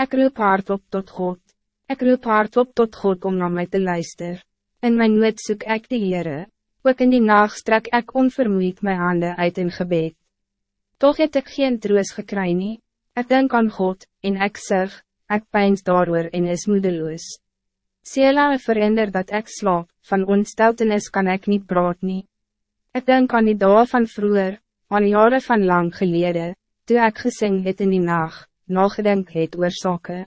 Ik roep hardop tot God. Ik roep hardop tot God om naar mij te luisteren. In mijn nood zoek ik de Heere. Ook in die nacht strek ik onvermoeid mijn handen uit in gebed. Toch het ik geen troos gekry nie. Ek denk aan God, en ik zeg, ik pijns daardoor en is moedeloos. Sela verander dat ik slaap, van ontsteltenis kan ik niet praat nie. Ik denk aan die dagen van vroeger, aan jaren van lang geleden, toen ik gesing het in die nacht, nagedenk het oor sake.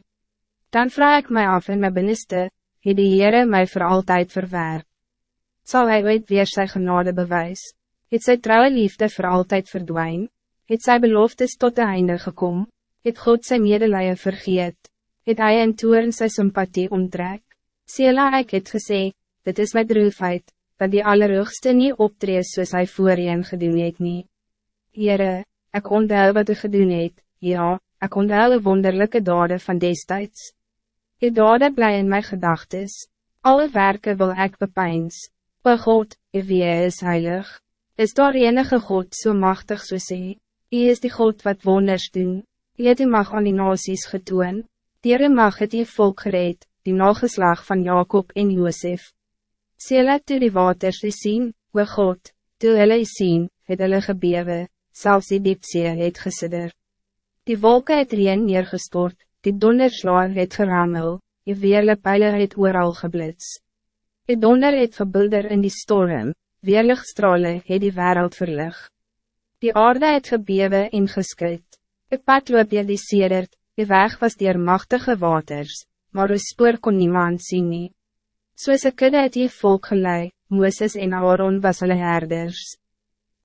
Dan vraag ik mij af in mijn binnenste, het die Heere mij voor altijd verwerp. Zal hij ooit weer zijn genade bewijs? Het sy trouwe liefde voor altijd verdwijn? Het sy beloftes tot de einde gekom? Het God zijn medelije vergeet? Het hy in toeren sy sympathie onttrek? Sela ek het gesê, dit is my droefheid, dat die allerhoogste nie optrees soos hy voorheen gedoen het nie. Heere, ek onthou wat u gedoen het, ja, ek onthou de wonderlijke daden van destijds. Je daden blij in mijn gedachtes, alle werken wil ik bepijns. O God, wie is heilig? Is daar enige God zo so machtig so sê? Hy is die God wat wonders doen. Hy het die mag aan die nasies getoon. Dier mag het die volk gereed, die nageslag van Jacob en Josef. Sela toe die waters die sien, o God, toe hulle sien, het hulle gebewe, selfs die diepsee het gesidder. Die wolken het reen neergestort, die donderslaar het gerammel, die weerle pijler het ooral geblits. Die donder het gebulder in die storm, weerlichtstrale het die wereld verlig. Die aarde het gebewe en geskuit, die pad loop jy die sedert, die weg was dier machtige waters, maar een spoor kon niemand zien nie. Soos een kudde het die volk gelei, Mooses en Aaron was hulle herders.